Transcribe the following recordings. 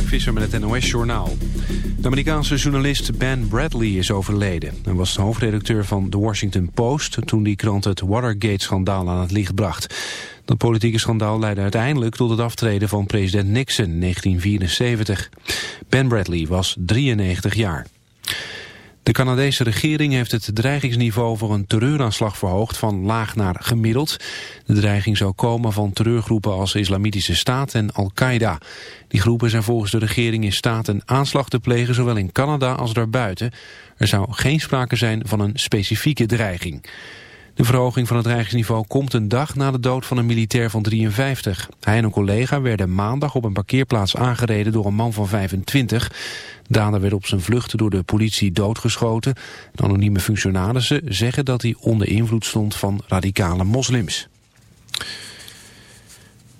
Mark Visser met het NOS-journaal. De Amerikaanse journalist Ben Bradley is overleden. Hij was de hoofdredacteur van The Washington Post... toen die krant het Watergate-schandaal aan het licht bracht. Dat politieke schandaal leidde uiteindelijk tot het aftreden van president Nixon in 1974. Ben Bradley was 93 jaar. De Canadese regering heeft het dreigingsniveau voor een terreuraanslag verhoogd van laag naar gemiddeld. De dreiging zou komen van terreurgroepen als Islamitische Staat en Al-Qaeda. Die groepen zijn volgens de regering in staat een aanslag te plegen zowel in Canada als daarbuiten. Er zou geen sprake zijn van een specifieke dreiging. De verhoging van het dreigingsniveau komt een dag na de dood van een militair van 53. Hij en een collega werden maandag op een parkeerplaats aangereden door een man van 25. Dader werd op zijn vlucht door de politie doodgeschoten. anonieme functionarissen zeggen dat hij onder invloed stond van radicale moslims.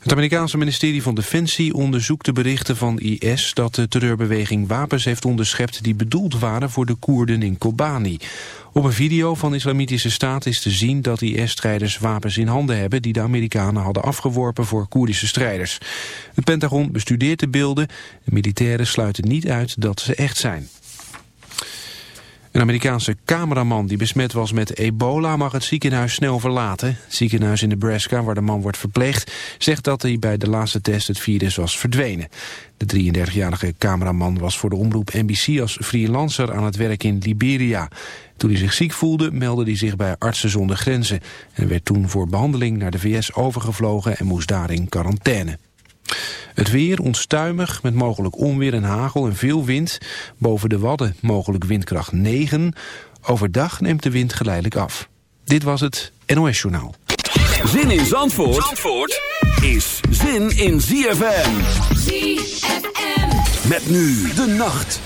Het Amerikaanse ministerie van Defensie onderzoekt de berichten van IS... dat de terreurbeweging wapens heeft onderschept die bedoeld waren voor de Koerden in Kobani. Op een video van de Islamitische Staat is te zien dat IS-strijders wapens in handen hebben... die de Amerikanen hadden afgeworpen voor Koerdische strijders. Het Pentagon bestudeert de beelden. De militairen sluiten niet uit dat ze echt zijn. Een Amerikaanse cameraman die besmet was met ebola mag het ziekenhuis snel verlaten. Het ziekenhuis in Nebraska, waar de man wordt verpleegd, zegt dat hij bij de laatste test het virus was verdwenen. De 33-jarige cameraman was voor de omroep NBC als freelancer aan het werk in Liberia. Toen hij zich ziek voelde, meldde hij zich bij Artsen zonder Grenzen en werd toen voor behandeling naar de VS overgevlogen en moest daar in quarantaine. Het weer onstuimig met mogelijk onweer en hagel en veel wind. Boven de Wadden mogelijk windkracht 9. Overdag neemt de wind geleidelijk af. Dit was het NOS Journaal. Zin in Zandvoort, Zandvoort is zin in ZFM. ZFM. Met nu de nacht.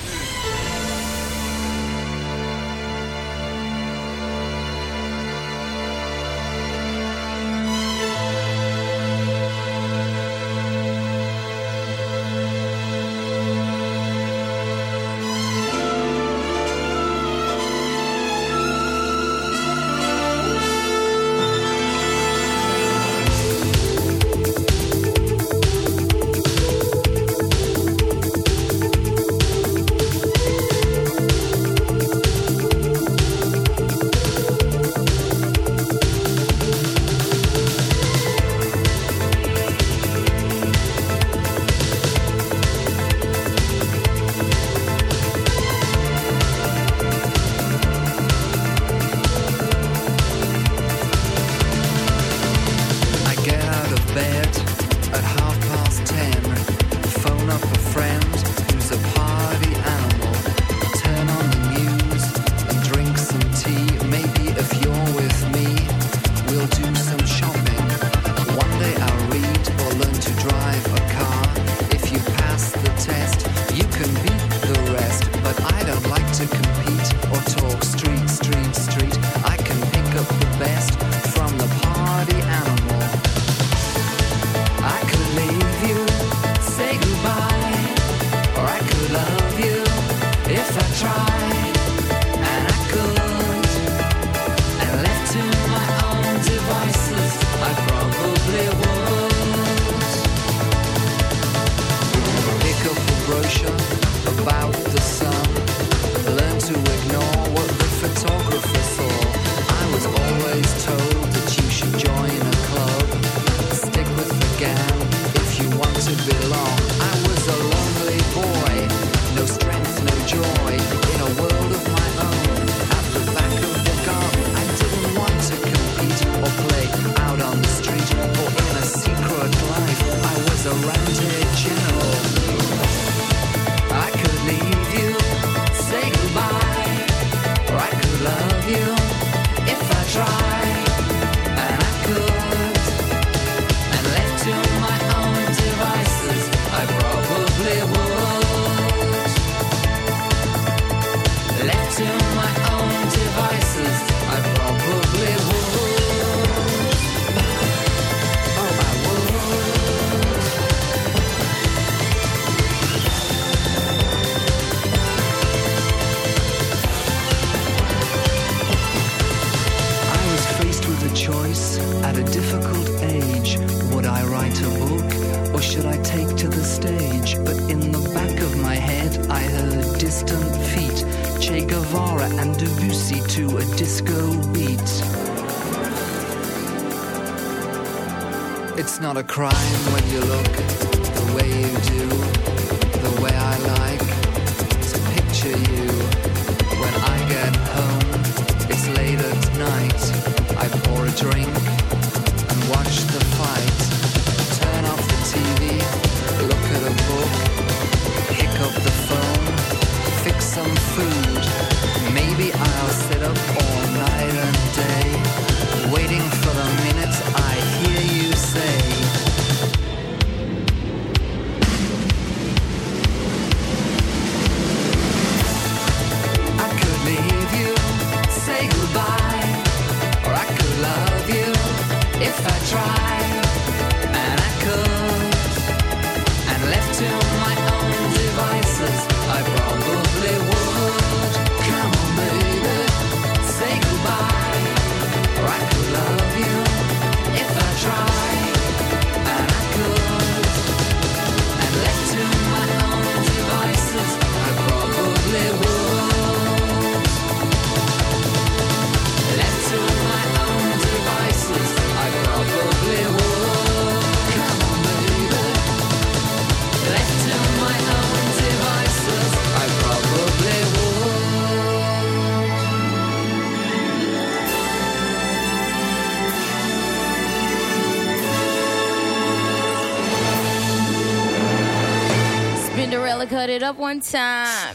One time.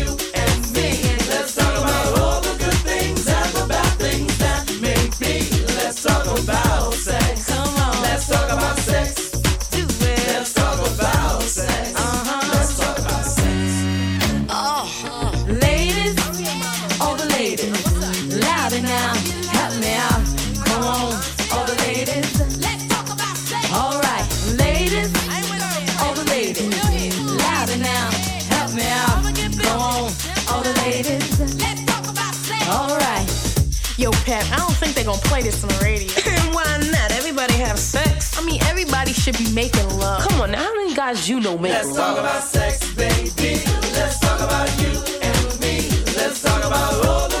I they're gonna play this on the radio. Why not? Everybody have sex. I mean, everybody should be making love. Come on, now, how many guys you know make Let's talk about sex, baby. Let's talk about you and me. Let's talk about all the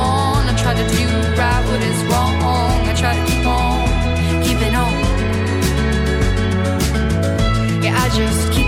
I just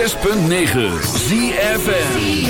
106.9 ZFM.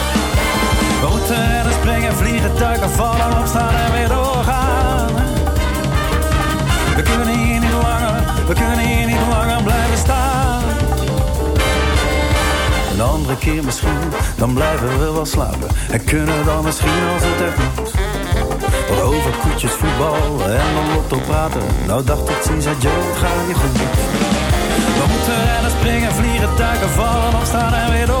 We moeten rennen, springen, vliegen, duiken, vallen, opstaan en weer doorgaan. We kunnen hier we kunnen hier niet langer blijven staan. Een andere keer misschien, dan blijven we wel slapen. En kunnen dan misschien als het echt moet. Over koetjes, voetbal en dan lotto praten. Nou dacht tot ziens, adieu, het gaat je goed. We moeten rennen, springen, vliegen, duiken, vallen, opstaan en weer doorgaan.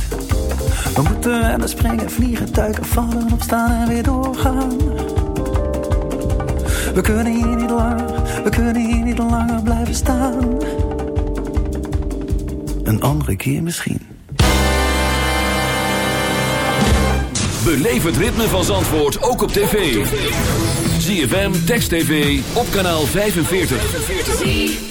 We moeten rennen, springen, vliegen, duiken, vallen, opstaan en weer doorgaan. We kunnen hier niet langer, we kunnen hier niet langer blijven staan. Een andere keer misschien. Beleef het ritme van Zandvoort ook op tv. ZFM, Text TV, op kanaal 45.